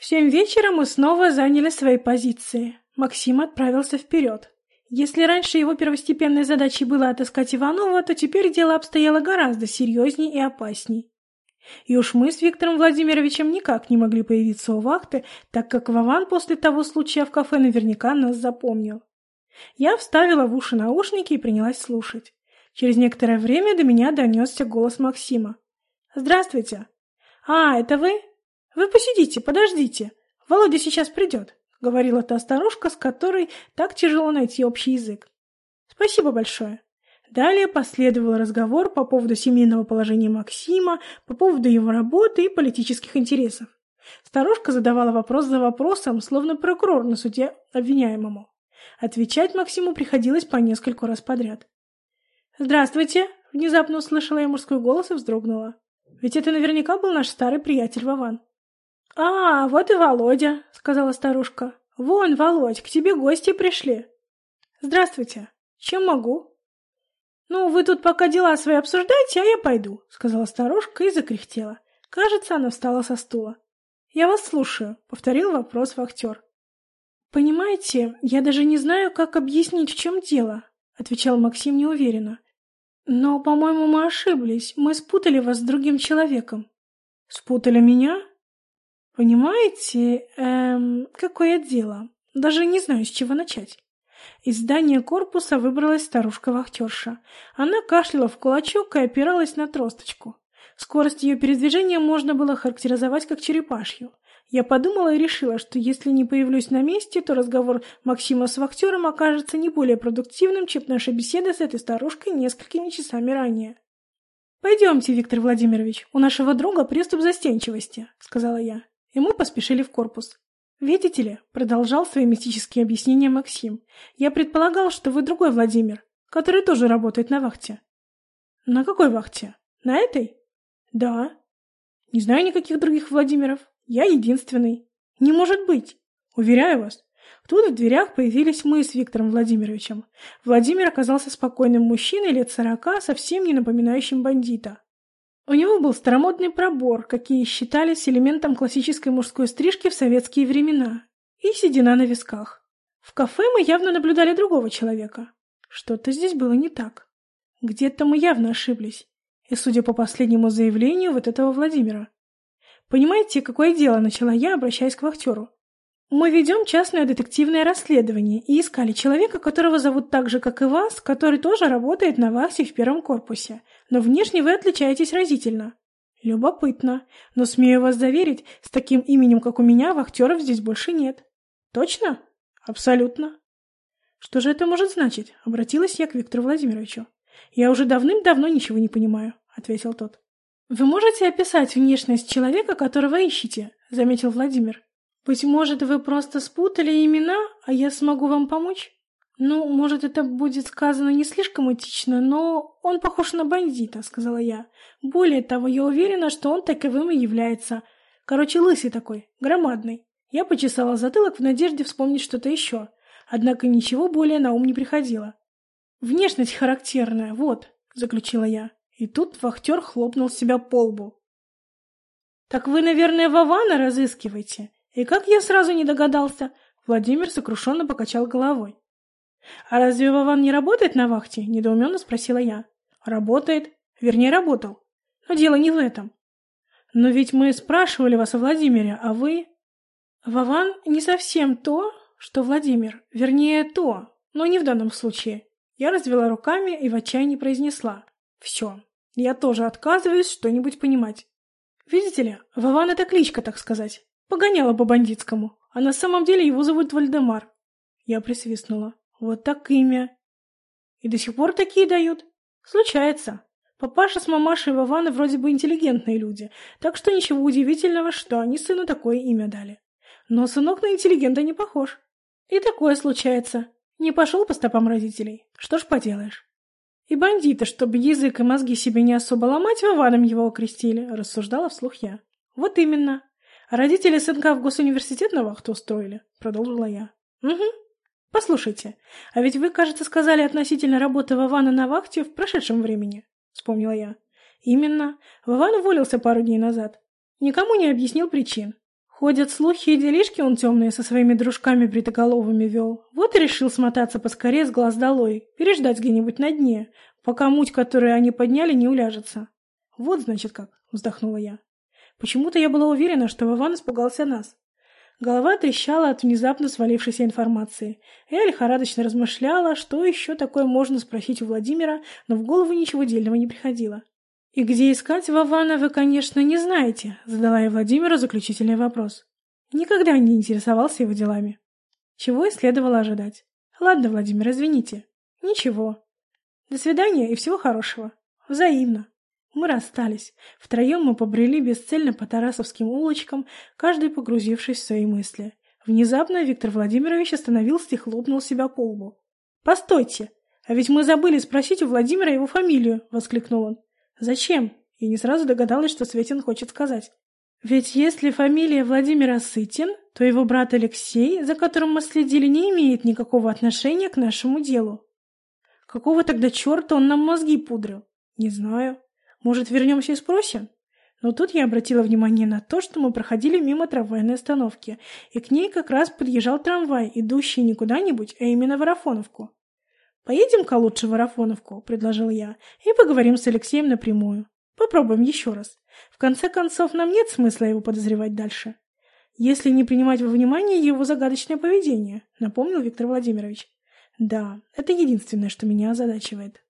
В семь вечера мы снова заняли свои позиции. Максим отправился вперед. Если раньше его первостепенной задачей было отыскать Иванова, то теперь дело обстояло гораздо серьезней и опасней. И уж мы с Виктором Владимировичем никак не могли появиться у вахты, так как Вован после того случая в кафе наверняка нас запомнил. Я вставила в уши наушники и принялась слушать. Через некоторое время до меня донесся голос Максима. «Здравствуйте!» «А, это вы? Вы посидите, подождите. Володя сейчас придет», — говорила та старушка, с которой так тяжело найти общий язык. «Спасибо большое». Далее последовал разговор по поводу семейного положения Максима, по поводу его работы и политических интересов. Старушка задавала вопрос за вопросом, словно прокурор на суде обвиняемому. Отвечать Максиму приходилось по нескольку раз подряд. «Здравствуйте!» — внезапно услышала я мужской голос и вздрогнула. Ведь это наверняка был наш старый приятель Вован. «А, вот и Володя», — сказала старушка. «Вон, Володь, к тебе гости пришли». «Здравствуйте. Чем могу?» «Ну, вы тут пока дела свои обсуждайте, а я пойду», — сказала старушка и закряхтела. Кажется, она встала со стула. «Я вас слушаю», — повторил вопрос вахтер. «Понимаете, я даже не знаю, как объяснить, в чем дело», — отвечал Максим неуверенно. «Но, по-моему, мы ошиблись. Мы спутали вас с другим человеком». «Спутали меня?» «Понимаете, эм, какое дело? Даже не знаю, с чего начать». Из здания корпуса выбралась старушка-вахтерша. Она кашляла в кулачок и опиралась на тросточку. Скорость ее передвижения можно было характеризовать как черепашью. Я подумала и решила, что если не появлюсь на месте, то разговор Максима с вахтером окажется не более продуктивным, чем наша беседа с этой старушкой несколькими часами ранее. «Пойдемте, Виктор Владимирович, у нашего друга приступ застенчивости», — сказала я. И мы поспешили в корпус. «Видите ли», — продолжал свои мистические объяснения Максим, «я предполагал, что вы другой Владимир, который тоже работает на вахте». «На какой вахте? На этой?» «Да». «Не знаю никаких других Владимиров. Я единственный. Не может быть. Уверяю вас. Тут в дверях появились мы с Виктором Владимировичем. Владимир оказался спокойным мужчиной лет сорока, совсем не напоминающим бандита. У него был старомодный пробор, какие считались элементом классической мужской стрижки в советские времена, и седина на висках. В кафе мы явно наблюдали другого человека. Что-то здесь было не так. Где-то мы явно ошиблись. И, судя по последнему заявлению, вот этого Владимира. «Понимаете, какое дело?» — начала я, обращаясь к вахтеру. «Мы ведем частное детективное расследование и искали человека, которого зовут так же, как и вас, который тоже работает на вахте в первом корпусе. Но внешне вы отличаетесь разительно». «Любопытно. Но смею вас заверить, с таким именем, как у меня, вахтеров здесь больше нет». «Точно?» «Абсолютно». «Что же это может значить?» — обратилась я к Виктору Владимировичу. «Я уже давным-давно ничего не понимаю», — ответил тот. «Вы можете описать внешность человека, которого ищете?» — заметил Владимир. «Быть может, вы просто спутали имена, а я смогу вам помочь?» «Ну, может, это будет сказано не слишком этично, но он похож на бандита», — сказала я. «Более того, я уверена, что он таковым и является. Короче, лысый такой, громадный». Я почесала затылок в надежде вспомнить что-то еще, однако ничего более на ум не приходило. «Внешность характерная, вот», — заключила я. И тут вахтер хлопнул себя по лбу. «Так вы, наверное, Вована разыскиваете? И как я сразу не догадался?» Владимир сокрушенно покачал головой. «А разве Вован не работает на вахте?» — недоуменно спросила я. «Работает. Вернее, работал. Но дело не в этом. Но ведь мы спрашивали вас о Владимире, а вы...» «Вован не совсем то, что Владимир. Вернее, то, но не в данном случае». Я развела руками и в отчаянии произнесла. «Все, я тоже отказываюсь что-нибудь понимать. Видите ли, Вован — это кличка, так сказать. Погоняла по-бандитскому. А на самом деле его зовут Вальдемар. Я присвистнула. Вот так имя. И до сих пор такие дают. Случается. Папаша с мамашей Вована вроде бы интеллигентные люди, так что ничего удивительного, что они сыну такое имя дали. Но сынок на интеллигента не похож. И такое случается. Не пошел по стопам родителей. Что ж поделаешь. И бандиты, чтобы язык и мозги себе не особо ломать, Вованом его окрестили, рассуждала вслух я. Вот именно. А родители сынка в госуниверситет на вахту устроили, продолжила я. Угу. Послушайте, а ведь вы, кажется, сказали относительно работы Вована на вахте в прошедшем времени, вспомнила я. Именно. Вован уволился пару дней назад. Никому не объяснил причин. Ходят слухи и делишки он темные со своими дружками бритоголовыми вел. Вот и решил смотаться поскорее с глаз долой, переждать где-нибудь на дне, пока муть, которую они подняли, не уляжется. Вот, значит, как, вздохнула я. Почему-то я была уверена, что Вован испугался нас. Голова трещала от внезапно свалившейся информации. Я лихорадочно размышляла, что еще такое можно спросить у Владимира, но в голову ничего дельного не приходило. «И где искать Вована, вы, конечно, не знаете», — задала я Владимиру заключительный вопрос. Никогда не интересовался его делами. Чего и следовало ожидать. «Ладно, Владимир, извините». «Ничего. До свидания и всего хорошего. Взаимно». Мы расстались. Втроем мы побрели бесцельно по Тарасовским улочкам, каждый погрузившись в свои мысли. Внезапно Виктор Владимирович остановился и хлопнул себя по лбу. «Постойте! А ведь мы забыли спросить у Владимира его фамилию!» — воскликнул он. «Зачем?» И не сразу догадалась, что Светин хочет сказать. «Ведь если фамилия Владимира Сытин, то его брат Алексей, за которым мы следили, не имеет никакого отношения к нашему делу. Какого тогда черта он нам мозги пудрил? Не знаю. Может, вернемся и спросим?» Но тут я обратила внимание на то, что мы проходили мимо трамвайной остановки, и к ней как раз подъезжал трамвай, идущий не куда-нибудь, а именно в Арафоновку. «Поедем-ка лучше в Арафоновку», — предложил я, — «и поговорим с Алексеем напрямую. Попробуем еще раз. В конце концов, нам нет смысла его подозревать дальше. Если не принимать во внимание его загадочное поведение», — напомнил Виктор Владимирович. «Да, это единственное, что меня озадачивает».